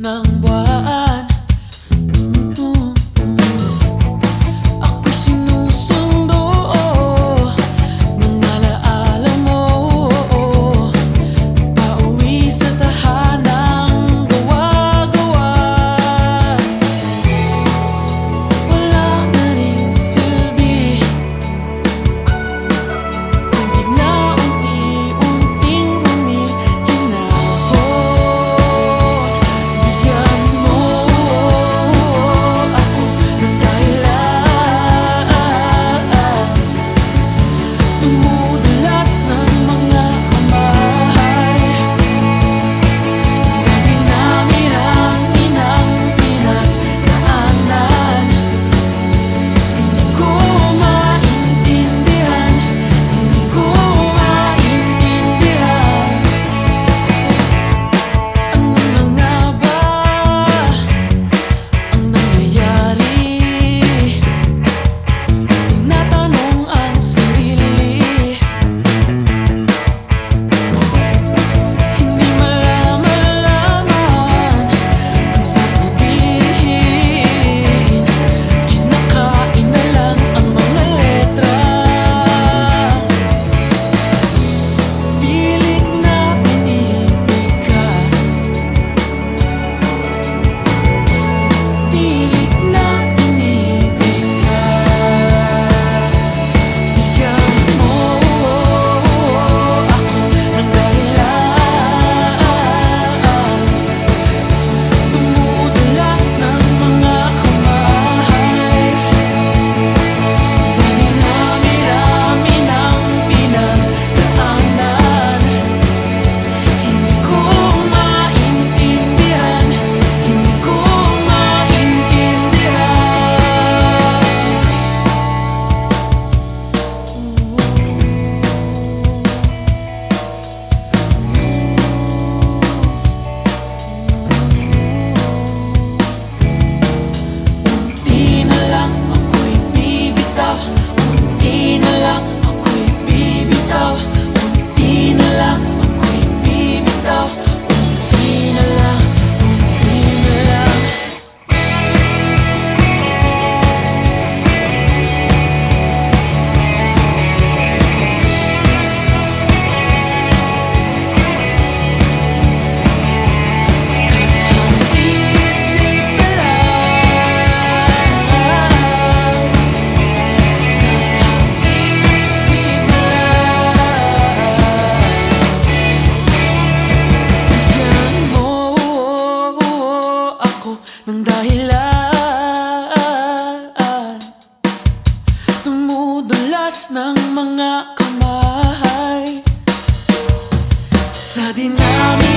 ng buwan Dumudulas ng mga kamay. Sa dinami